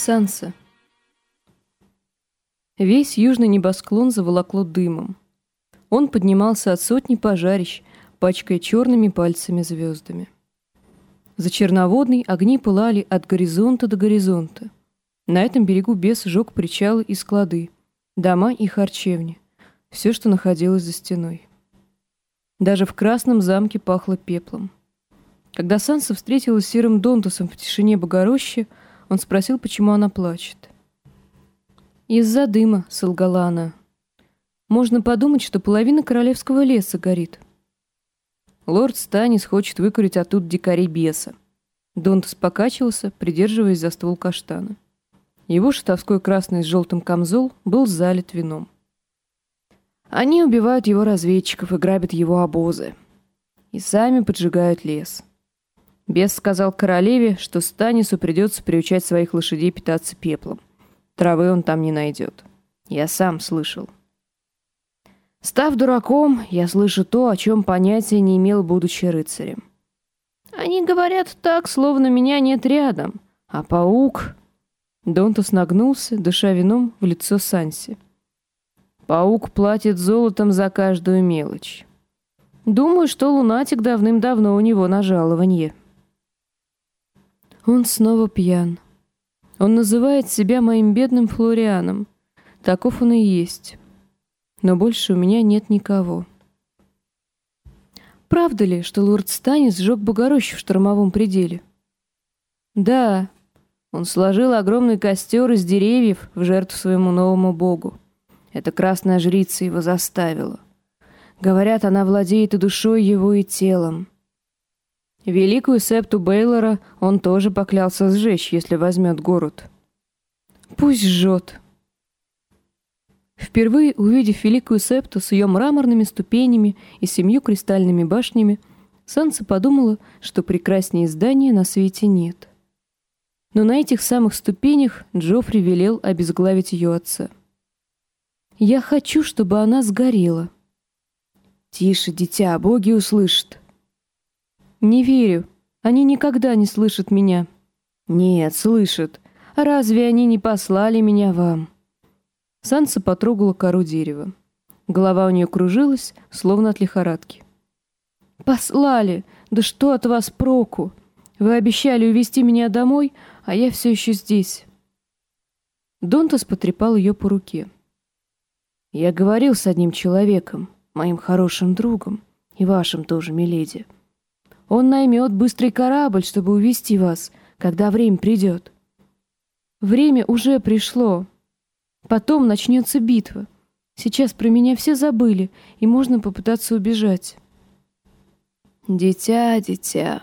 Санса. Весь южный небосклон заволокло дымом. Он поднимался от сотни пожарищ, пачкая черными пальцами звездами. За черноводной огни пылали от горизонта до горизонта. На этом берегу бес сжег причалы и склады, дома и харчевни, все, что находилось за стеной. Даже в красном замке пахло пеплом. Когда Санса встретилась с серым Донтусом в тишине Богорощи, он спросил, почему она плачет. «Из-за дыма», — солгала она. «Можно подумать, что половина королевского леса горит». Лорд Станис хочет выкурить оттуда дикарей беса. Донтас покачивался, придерживаясь за ствол каштана. Его шутовской красный с желтым камзол был залит вином. Они убивают его разведчиков и грабят его обозы. И сами поджигают лес. Бес сказал королеве, что Станису придется приучать своих лошадей питаться пеплом. Травы он там не найдет. Я сам слышал. Став дураком, я слышу то, о чем понятия не имел, будучи рыцарем. Они говорят так, словно меня нет рядом. А паук... Донтус нагнулся, дыша вином в лицо Санси. Паук платит золотом за каждую мелочь. Думаю, что лунатик давным-давно у него на жалованье. Он снова пьян. Он называет себя моим бедным Флорианом. Таков он и есть. Но больше у меня нет никого. Правда ли, что лорд Станис сжег Богорощу в штормовом пределе? Да, он сложил огромный костер из деревьев в жертву своему новому богу. Эта красная жрица его заставила. Говорят, она владеет и душой его, и телом. Великую септу Бейлора он тоже поклялся сжечь, если возьмет город. Пусть жжет. Впервые увидев великую септу с ее мраморными ступенями и семью кристальными башнями, Санса подумала, что прекраснее здания на свете нет. Но на этих самых ступенях Джоффри велел обезглавить ее отца. «Я хочу, чтобы она сгорела». «Тише, дитя, боги услышат», «Не верю. Они никогда не слышат меня». «Нет, слышат. Разве они не послали меня вам?» Санса потрогала кору дерева. Голова у нее кружилась, словно от лихорадки. «Послали! Да что от вас проку? Вы обещали увезти меня домой, а я все еще здесь». Донтас потрепал ее по руке. «Я говорил с одним человеком, моим хорошим другом, и вашим тоже, миледи. Он наймет быстрый корабль, чтобы увезти вас, когда время придет. Время уже пришло. Потом начнется битва. Сейчас про меня все забыли, и можно попытаться убежать. Дитя, дитя.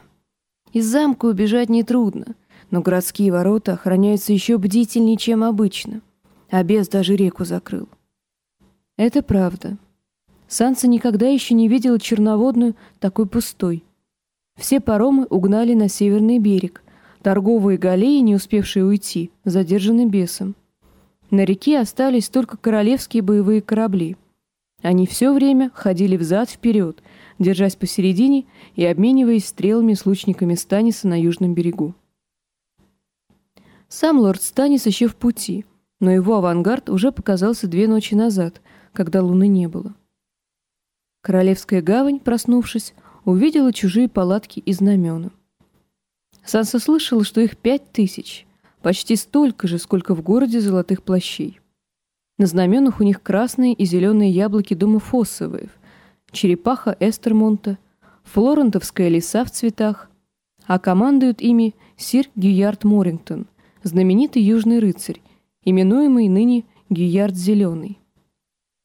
Из замка убежать нетрудно, но городские ворота охраняются еще бдительнее, чем обычно. А бес даже реку закрыл. Это правда. Санса никогда еще не видела черноводную такой пустой. Все паромы угнали на северный берег. Торговые галеи, не успевшие уйти, задержаны бесом. На реке остались только королевские боевые корабли. Они все время ходили взад-вперед, держась посередине и обмениваясь стрелами с лучниками Станиса на южном берегу. Сам лорд Станис еще в пути, но его авангард уже показался две ночи назад, когда луны не было. Королевская гавань, проснувшись, увидела чужие палатки и знамена. Санса слышала, что их пять тысяч, почти столько же, сколько в городе золотых плащей. На знаменах у них красные и зеленые яблоки дома Фоссовых, черепаха Эстермонта, флорентовская лиса в цветах, а командуют ими сир Гюярд Морингтон, знаменитый южный рыцарь, именуемый ныне Гюярд Зеленый.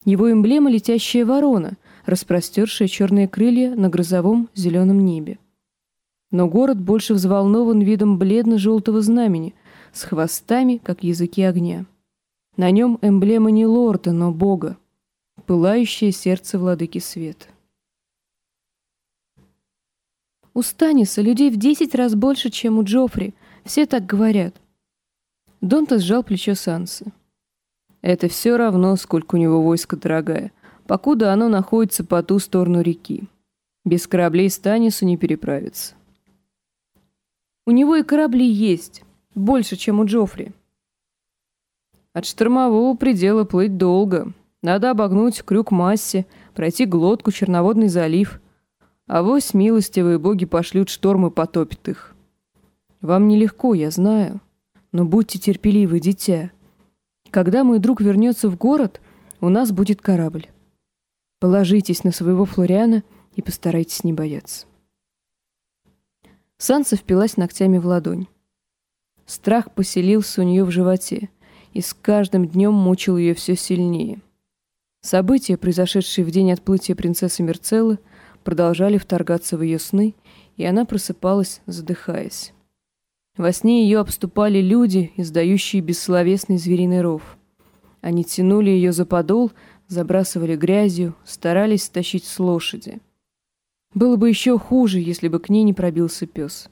Его эмблема — летящая ворона, распростершая черные крылья на грозовом зеленом небе. Но город больше взволнован видом бледно-желтого знамени с хвостами, как языки огня. На нем эмблема не лорда, но бога, пылающее сердце владыки света. У Станиса людей в десять раз больше, чем у Джоффри. Все так говорят. Донта сжал плечо Сансы. Это все равно, сколько у него войска дорогая покуда оно находится по ту сторону реки. Без кораблей Станису не переправиться. У него и корабли есть, больше, чем у Джоффри. От штормового предела плыть долго. Надо обогнуть крюк массе, пройти глотку, черноводный залив. А вось милостивые боги пошлют шторм и потопит их. Вам нелегко, я знаю, но будьте терпеливы, дитя. Когда мой друг вернется в город, у нас будет корабль. Положитесь на своего Флориана и постарайтесь не бояться. Санса впилась ногтями в ладонь. Страх поселился у нее в животе и с каждым днем мучил ее все сильнее. События, произошедшие в день отплытия принцессы Мерцеллы, продолжали вторгаться в ее сны, и она просыпалась, задыхаясь. Во сне ее обступали люди, издающие бессловесный звериный ров. Они тянули ее за подол, забрасывали грязью, старались стащить с лошади. Было бы еще хуже, если бы к ней не пробился пес.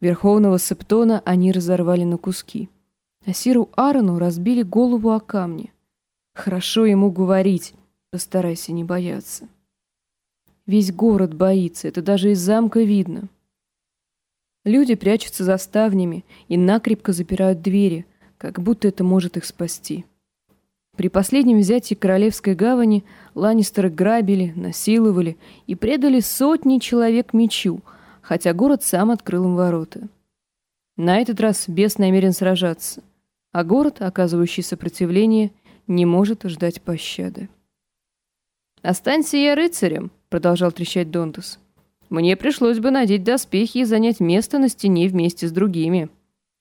Верховного Септона они разорвали на куски. А Сиру Аарону разбили голову о камни. Хорошо ему говорить, постарайся не бояться. Весь город боится, это даже из замка видно. Люди прячутся за ставнями и накрепко запирают двери, как будто это может их спасти. При последнем взятии Королевской гавани Ланнистеры грабили, насиловали и предали сотни человек мечу, хотя город сам открыл им ворота. На этот раз бес намерен сражаться, а город, оказывающий сопротивление, не может ждать пощады. «Останься я рыцарем», — продолжал трещать Донтус. «Мне пришлось бы надеть доспехи и занять место на стене вместе с другими.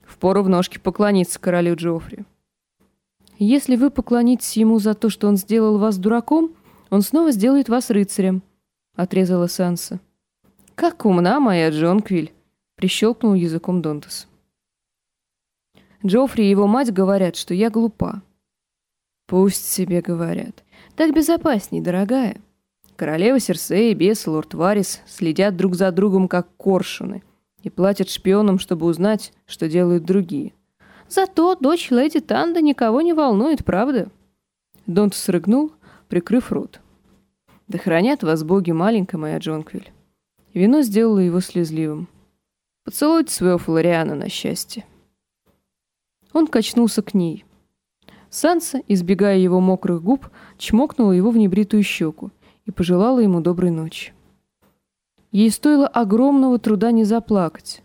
Впору в ножки поклониться королю Джоффри». «Если вы поклонитесь ему за то, что он сделал вас дураком, он снова сделает вас рыцарем», — отрезала Санса. «Как умна моя Джонквиль!» — прищелкнул языком Донтас. Джоффри и его мать говорят, что я глупа. Пусть себе говорят. Так безопасней, дорогая. Королева Серсея, бес, лорд Варис следят друг за другом, как коршуны, и платят шпионам, чтобы узнать, что делают другие. Зато дочь леди Танда никого не волнует, правда? Донтас рыгнул, прикрыв рот. Да хранят вас боги, маленькая моя Джонквиль. Вино сделало его слезливым. «Поцелуйте своего Флориана на счастье». Он качнулся к ней. Санса, избегая его мокрых губ, чмокнула его в небритую щеку и пожелала ему доброй ночи. Ей стоило огромного труда не заплакать,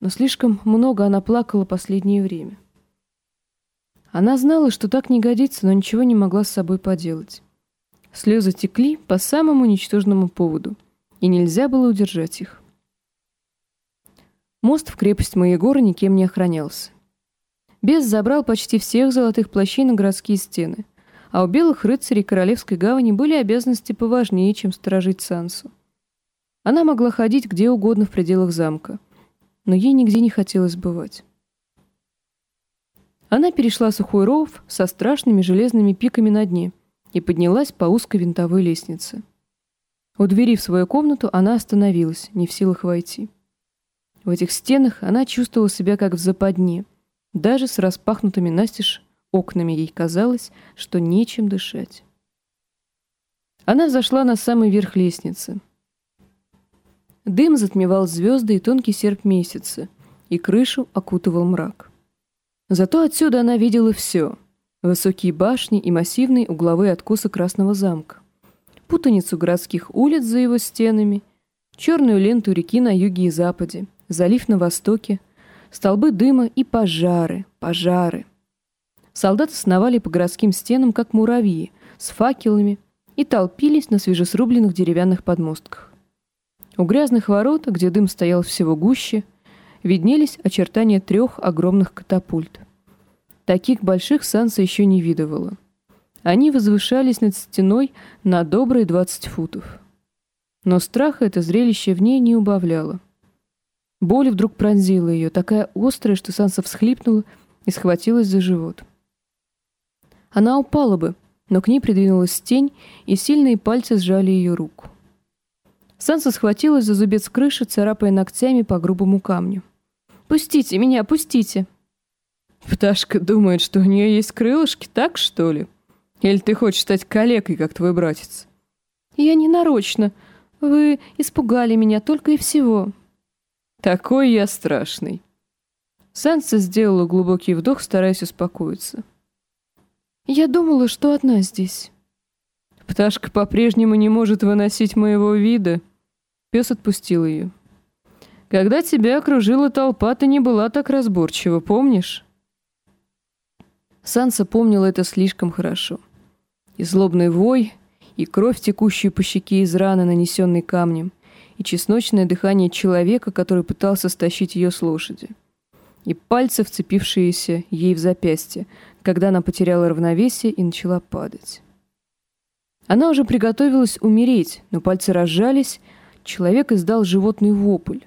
но слишком много она плакала последнее время. Она знала, что так не годится, но ничего не могла с собой поделать. Слезы текли по самому ничтожному поводу — и нельзя было удержать их. Мост в крепость Маегора никем не охранялся. Бес забрал почти всех золотых плащей на городские стены, а у белых рыцарей Королевской гавани были обязанности поважнее, чем сторожить Сансу. Она могла ходить где угодно в пределах замка, но ей нигде не хотелось бывать. Она перешла сухой ров со страшными железными пиками на дне и поднялась по узкой винтовой лестнице. У двери в свою комнату она остановилась, не в силах войти. В этих стенах она чувствовала себя как в западне. Даже с распахнутыми настежь окнами ей казалось, что нечем дышать. Она взошла на самый верх лестницы. Дым затмевал звезды и тонкий серп месяца, и крышу окутывал мрак. Зато отсюда она видела все — высокие башни и массивные угловые откосы Красного замка путаницу городских улиц за его стенами, черную ленту реки на юге и западе, залив на востоке, столбы дыма и пожары, пожары. Солдаты сновали по городским стенам, как муравьи, с факелами, и толпились на свежесрубленных деревянных подмостках. У грязных ворот, где дым стоял всего гуще, виднелись очертания трех огромных катапульт. Таких больших Санса еще не видывала. Они возвышались над стеной на добрые двадцать футов. Но страха это зрелище в ней не убавляло. Боль вдруг пронзила ее, такая острая, что Санса всхлипнула и схватилась за живот. Она упала бы, но к ней придвинулась тень, и сильные пальцы сжали ее руку. Санса схватилась за зубец крыши, царапая ногтями по грубому камню. «Пустите меня, пустите!» «Пташка думает, что у нее есть крылышки, так что ли?» Или ты хочешь стать калекой, как твой братец? Я не нарочно. Вы испугали меня только и всего. Такой я страшный. Санса сделала глубокий вдох, стараясь успокоиться. Я думала, что одна здесь. Пташка по-прежнему не может выносить моего вида. Пес отпустил ее. Когда тебя окружила толпа, ты не была так разборчива, помнишь? Санса помнила это слишком хорошо. И злобный вой, и кровь, текущую по щеке из раны, нанесенной камнем, и чесночное дыхание человека, который пытался стащить ее с лошади, и пальцы, вцепившиеся ей в запястье, когда она потеряла равновесие и начала падать. Она уже приготовилась умереть, но пальцы разжались, человек издал животный вопль.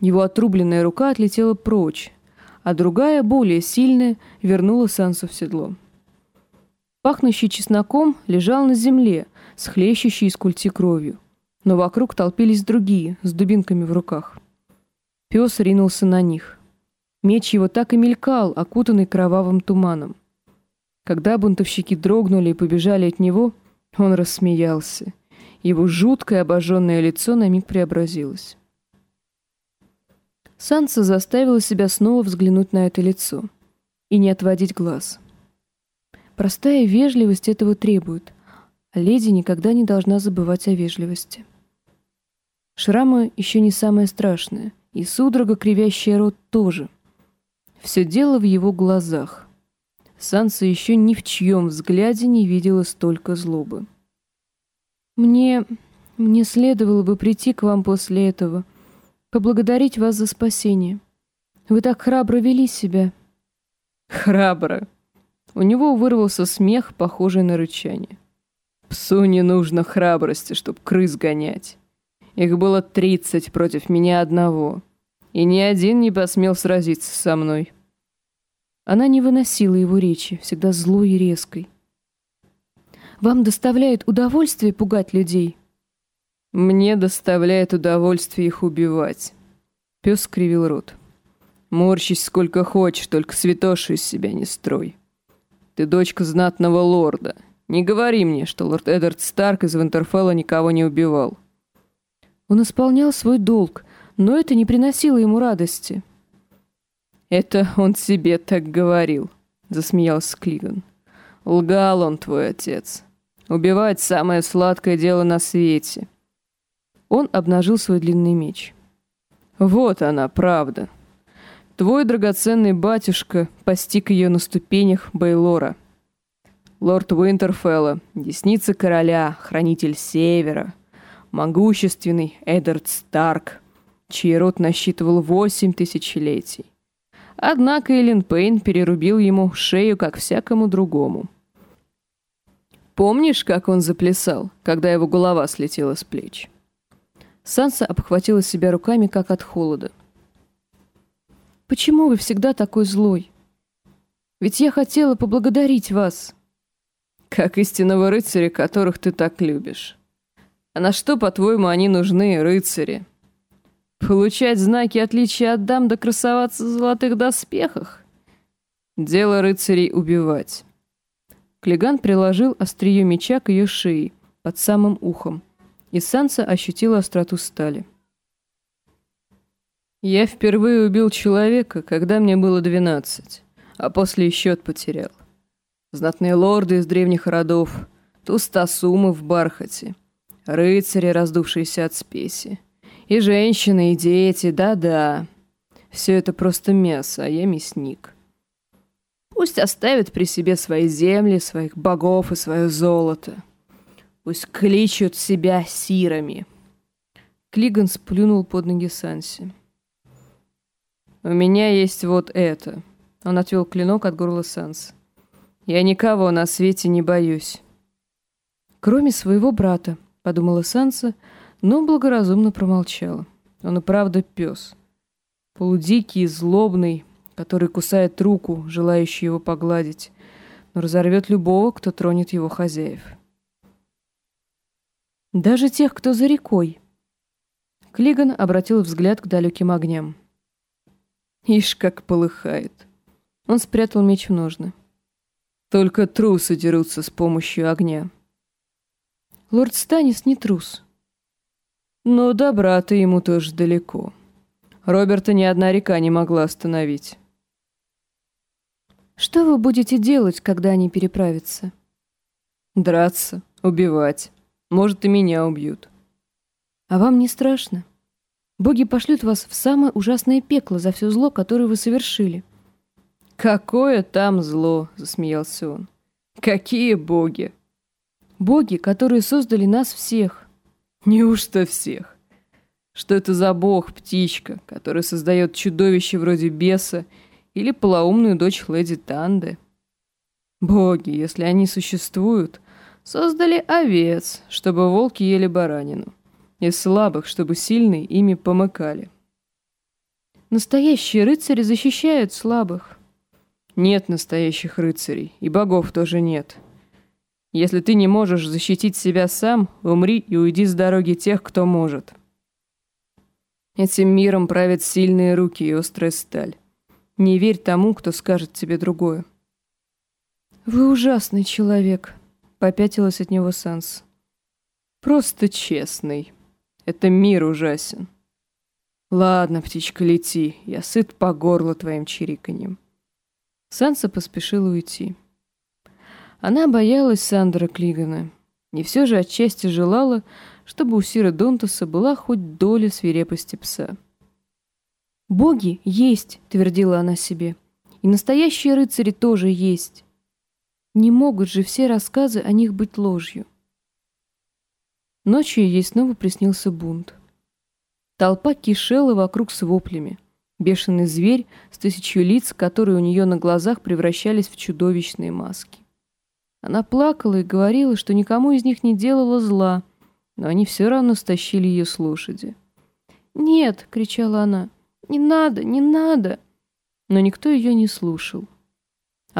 Его отрубленная рука отлетела прочь, а другая, более сильная, вернула Сансу в седло. Пахнущий чесноком лежал на земле, с хлещущей из культи кровью, но вокруг толпились другие, с дубинками в руках. Пес ринулся на них. Меч его так и мелькал, окутанный кровавым туманом. Когда бунтовщики дрогнули и побежали от него, он рассмеялся. Его жуткое обожженное лицо на миг преобразилось. Санса заставила себя снова взглянуть на это лицо и не отводить глаз. Простая вежливость этого требует, а леди никогда не должна забывать о вежливости. Шрамы еще не самое страшное, и судорога, кривящая рот, тоже. Все дело в его глазах. Санса еще ни в чьем взгляде не видела столько злобы. «Мне... мне следовало бы прийти к вам после этого», поблагодарить вас за спасение. Вы так храбро вели себя». «Храбро». У него вырвался смех, похожий на рычание. «Псу не нужно храбрости, чтоб крыс гонять. Их было тридцать против меня одного, и ни один не посмел сразиться со мной». Она не выносила его речи, всегда злой и резкой. «Вам доставляет удовольствие пугать людей?» Мне доставляет удовольствие их убивать. Пес скривил рот. Морщись сколько хочешь, только святошу из себя не строй. Ты дочка знатного лорда. Не говори мне, что лорд Эддард Старк из Винтерфелла никого не убивал. Он исполнял свой долг, но это не приносило ему радости. Это он себе так говорил, засмеялся Клиган. Лгал он, твой отец. Убивать самое сладкое дело на свете. Он обнажил свой длинный меч. «Вот она, правда. Твой драгоценный батюшка постиг ее на ступенях Бейлора. Лорд Уинтерфелла, десница короля, хранитель Севера, могущественный Эддард Старк, чей род насчитывал восемь тысячелетий. Однако Эллен Пейн перерубил ему шею, как всякому другому. Помнишь, как он заплясал, когда его голова слетела с плеч?» Санса обхватила себя руками, как от холода. «Почему вы всегда такой злой? Ведь я хотела поблагодарить вас». «Как истинного рыцаря, которых ты так любишь. А на что, по-твоему, они нужны, рыцари? Получать знаки отличия от дам да красоваться в золотых доспехах? Дело рыцарей убивать». Клиган приложил острие меча к ее шее, под самым ухом и Санса ощутила остроту стали. «Я впервые убил человека, когда мне было двенадцать, а после счет потерял. Знатные лорды из древних родов, тустосумы в бархате, рыцари, раздувшиеся от спеси, и женщины, и дети, да-да. Все это просто мясо, а я мясник. Пусть оставят при себе свои земли, своих богов и свое золото». Пусть кличут себя сирами. Клиган сплюнул под ноги Санси. «У меня есть вот это». Он отвел клинок от горла Санс. «Я никого на свете не боюсь». «Кроме своего брата», — подумала Санса, но благоразумно промолчала. Он и правда пес. Полудикий злобный, который кусает руку, желающий его погладить, но разорвет любого, кто тронет его хозяев. Даже тех, кто за рекой. Клиган обратил взгляд к далеким огням. Ишь, как полыхает. Он спрятал меч в ножны. Только трусы дерутся с помощью огня. Лорд Станис не трус. Но добра-то ему тоже далеко. Роберта ни одна река не могла остановить. Что вы будете делать, когда они переправятся? Драться, убивать. Может, и меня убьют. А вам не страшно? Боги пошлют вас в самое ужасное пекло за все зло, которое вы совершили. «Какое там зло!» — засмеялся он. «Какие боги!» «Боги, которые создали нас всех». «Неужто всех? Что это за бог, птичка, который создает чудовище вроде беса или полоумную дочь леди Танды?» «Боги, если они существуют, создали овец, чтобы волки ели баранину, и слабых, чтобы сильные ими помыкали». «Настоящие рыцари защищают слабых». Нет настоящих рыцарей, и богов тоже нет. Если ты не можешь защитить себя сам, умри и уйди с дороги тех, кто может. Этим миром правят сильные руки и острая сталь. Не верь тому, кто скажет тебе другое. «Вы ужасный человек», — попятилась от него Санс. «Просто честный. Это мир ужасен. Ладно, птичка, лети, я сыт по горло твоим чириканьем». Санса поспешила уйти. Она боялась Сандра Клигана, и все же отчасти желала, чтобы у Сира Донтаса была хоть доля свирепости пса. «Боги есть», — твердила она себе, — «и настоящие рыцари тоже есть. Не могут же все рассказы о них быть ложью». Ночью ей снова приснился бунт. Толпа кишела вокруг с воплями. Бешеный зверь с тысячью лиц, которые у нее на глазах превращались в чудовищные маски. Она плакала и говорила, что никому из них не делала зла, но они все равно стащили ее с лошади. «Нет!» — кричала она. «Не надо! Не надо!» Но никто ее не слушал.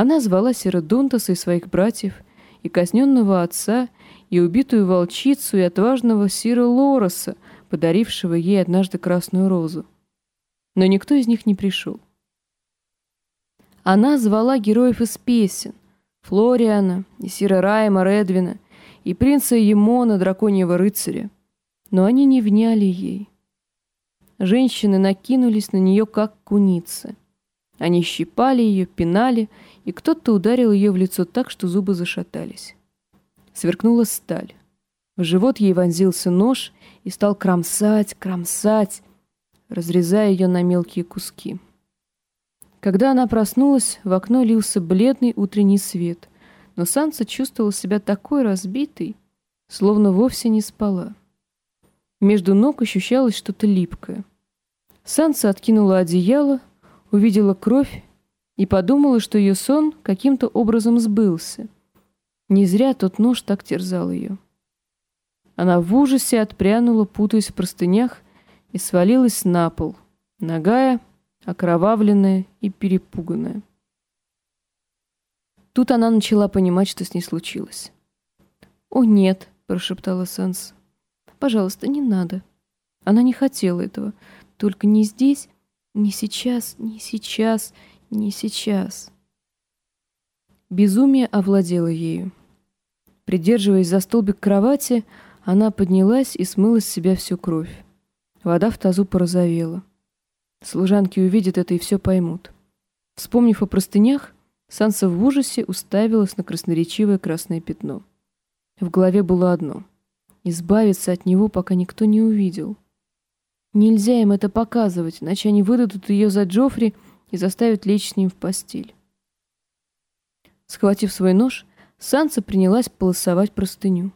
Она звала Серодонтаса и своих братьев, и казненного отца, и убитую волчицу, и отважного Сира Лороса, подарившего ей однажды красную розу но никто из них не пришел. Она звала героев из песен, Флориана, и Сира Райма Редвина, и принца Емона, драконьего рыцаря, но они не вняли ей. Женщины накинулись на нее, как куницы. Они щипали ее, пинали, и кто-то ударил ее в лицо так, что зубы зашатались. Сверкнула сталь. В живот ей вонзился нож и стал кромсать, кромсать, разрезая ее на мелкие куски. Когда она проснулась, в окно лился бледный утренний свет, но Санса чувствовала себя такой разбитой, словно вовсе не спала. Между ног ощущалось что-то липкое. Санса откинула одеяло, увидела кровь и подумала, что ее сон каким-то образом сбылся. Не зря тот нож так терзал ее. Она в ужасе отпрянула, путаясь в простынях, и свалилась на пол, ногая, окровавленная и перепуганная. Тут она начала понимать, что с ней случилось. «О, нет», — прошептала Санс. «Пожалуйста, не надо». Она не хотела этого. Только не здесь, не сейчас, не сейчас, не сейчас. Безумие овладело ею. Придерживаясь за столбик кровати, она поднялась и смыла с себя всю кровь. Вода в тазу порозовела. Служанки увидят это и все поймут. Вспомнив о простынях, Санса в ужасе уставилась на красноречивое красное пятно. В голове было одно — избавиться от него, пока никто не увидел. Нельзя им это показывать, иначе они выдадут ее за Джоффри и заставят лечь с ним в постель. Схватив свой нож, Санса принялась полосовать простыню.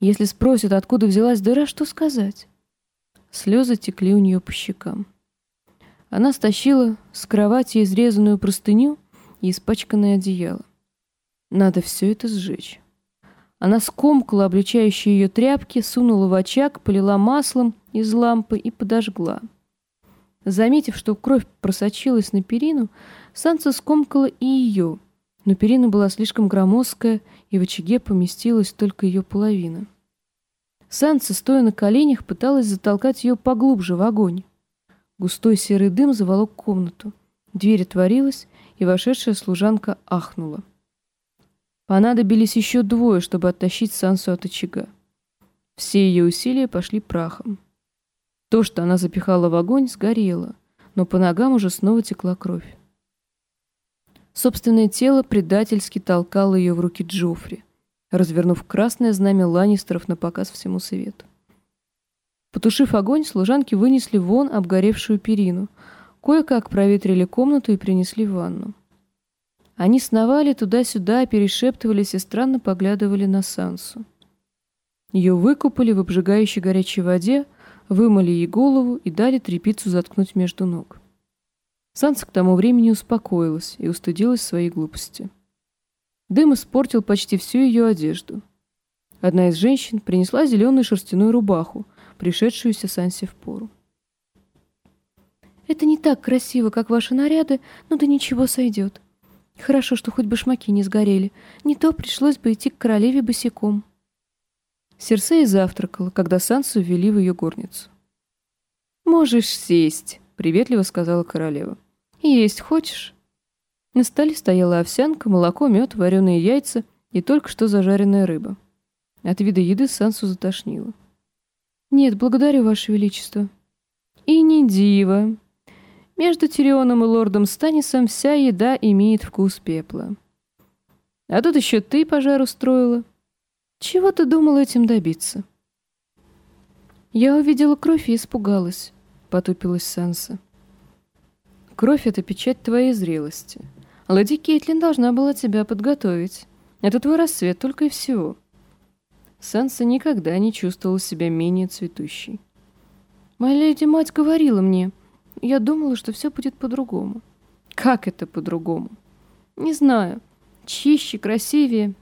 Если спросят, откуда взялась дыра, что сказать? Слезы текли у нее по щекам. Она стащила с кровати изрезанную простыню и испачканное одеяло. Надо все это сжечь. Она скомкала обличающие ее тряпки, сунула в очаг, полила маслом из лампы и подожгла. Заметив, что кровь просочилась на перину, Санса скомкала и ее, но перина была слишком громоздкая, и в очаге поместилась только ее половина. Санса, стоя на коленях, пыталась затолкать ее поглубже в огонь. Густой серый дым заволок комнату. Дверь отворилась, и вошедшая служанка ахнула. Понадобились еще двое, чтобы оттащить Сансу от очага. Все ее усилия пошли прахом. То, что она запихала в огонь, сгорело, но по ногам уже снова текла кровь. Собственное тело предательски толкало ее в руки Джоффри, развернув красное знамя Ланнистеров на показ всему свету. Потушив огонь, служанки вынесли вон обгоревшую перину, кое-как проветрили комнату и принесли ванну. Они сновали туда-сюда, перешептывались и странно поглядывали на Сансу. Ее выкупали в обжигающей горячей воде, вымыли ей голову и дали трепицу заткнуть между ног. Санса к тому времени успокоилась и устыдилась своей глупости. Дым испортил почти всю ее одежду. Одна из женщин принесла зеленую шерстяную рубаху, пришедшуюся Сансе в пору. «Это не так красиво, как ваши наряды, но да ничего сойдет. Хорошо, что хоть башмаки не сгорели, не то пришлось бы идти к королеве босиком». Серсея завтракала, когда Сансу ввели в ее горницу. «Можешь сесть», — приветливо сказала королева. «Есть хочешь?» На столе стояла овсянка, молоко, мед, вареные яйца и только что зажаренная рыба. От вида еды Сансу затошнило. «Нет, благодарю, Ваше Величество». «И не диво. Между Тирионом и лордом Станисом вся еда имеет вкус пепла. А тут еще ты пожар устроила. Чего ты думал этим добиться?» «Я увидела кровь и испугалась», — потупилась Санса. «Кровь — это печать твоей зрелости. Леди Кейтлин должна была тебя подготовить. Это твой рассвет только и всего». Санса никогда не чувствовала себя менее цветущей. «Моя леди-мать говорила мне. Я думала, что все будет по-другому». «Как это по-другому?» «Не знаю. Чище, красивее».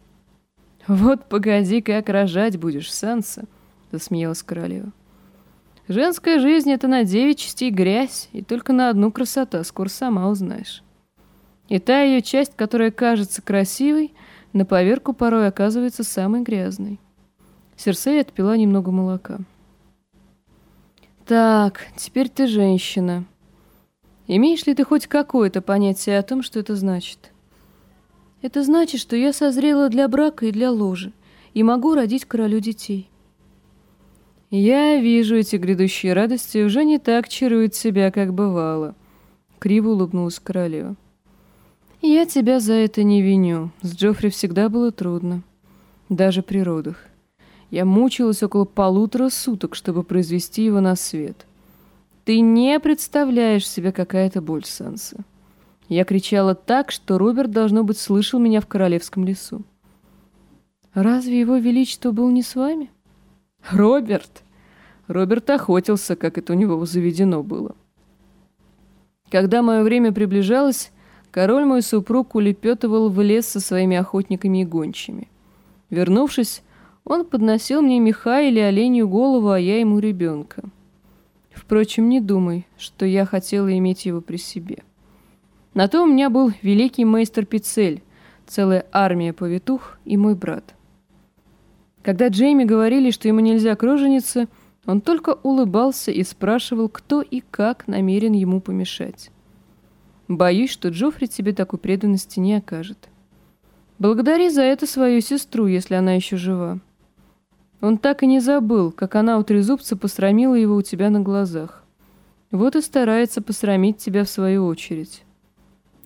«Вот погоди, как рожать будешь, Санса», — засмеялась королева. «Женская жизнь — это на девять частей грязь, и только на одну красота скоро сама узнаешь. И та ее часть, которая кажется красивой, на поверку порой оказывается самой грязной». Серсей отпила немного молока. «Так, теперь ты женщина. Имеешь ли ты хоть какое-то понятие о том, что это значит?» «Это значит, что я созрела для брака и для ложи, и могу родить королю детей». «Я вижу эти грядущие радости уже не так чаруют себя, как бывало», — криво улыбнулась королева. «Я тебя за это не виню. С Джоффри всегда было трудно. Даже при родах. Я мучилась около полутора суток, чтобы произвести его на свет. Ты не представляешь себе, какая это боль, Санса. Я кричала так, что Роберт, должно быть, слышал меня в королевском лесу. Разве его величество был не с вами? Роберт! Роберт охотился, как это у него заведено было. Когда мое время приближалось, король мой супруг улепетывал в лес со своими охотниками и гончими. Вернувшись, он подносил мне меха или оленью голову, а я ему ребенка. Впрочем, не думай, что я хотела иметь его при себе. На то у меня был великий мейстер Пицель, целая армия повитух и мой брат. Когда Джейми говорили, что ему нельзя кружениться, он только улыбался и спрашивал, кто и как намерен ему помешать. Боюсь, что Джоффри тебе такой преданности не окажет. Благодари за это свою сестру, если она еще жива. Он так и не забыл, как она у трезубца посрамила его у тебя на глазах. Вот и старается посрамить тебя в свою очередь.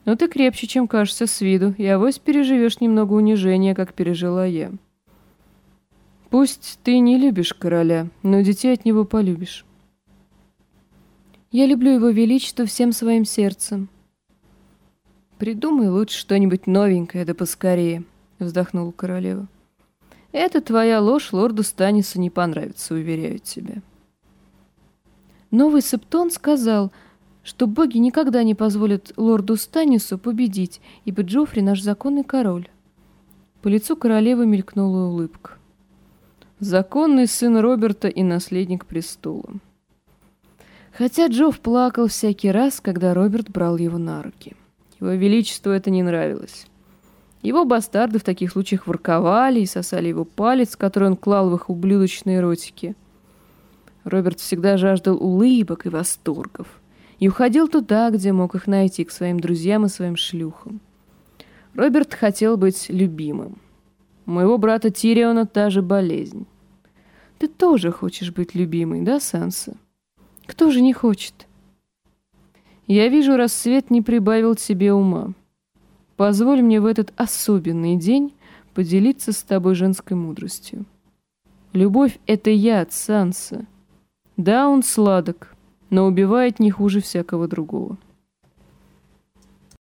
Но ты крепче, чем кажешься с виду, и авось переживешь немного унижения, как пережила я. Пусть ты не любишь короля, но детей от него полюбишь. Я люблю его величество всем своим сердцем. Придумай лучше что-нибудь новенькое, да поскорее, вздохнула королева. Эта твоя ложь лорду Станису не понравится, уверяю тебя. Новый Септон сказал, что боги никогда не позволят лорду Станису победить, ибо Джоффри наш законный король. По лицу королевы мелькнула улыбка. Законный сын Роберта и наследник престола. Хотя Джофф плакал всякий раз, когда Роберт брал его на руки. Его величеству это не нравилось. Его бастарды в таких случаях ворковали и сосали его палец, который он клал в их ублюдочные ротики. Роберт всегда жаждал улыбок и восторгов и уходил туда, где мог их найти, к своим друзьям и своим шлюхам. Роберт хотел быть любимым. У моего брата Тириона та же болезнь. Ты тоже хочешь быть любимой, да, Санса? Кто же не хочет? Я вижу, рассвет не прибавил тебе ума. Позволь мне в этот особенный день поделиться с тобой женской мудростью. Любовь — это яд, Санса. Да, он сладок, но убивает не хуже всякого другого.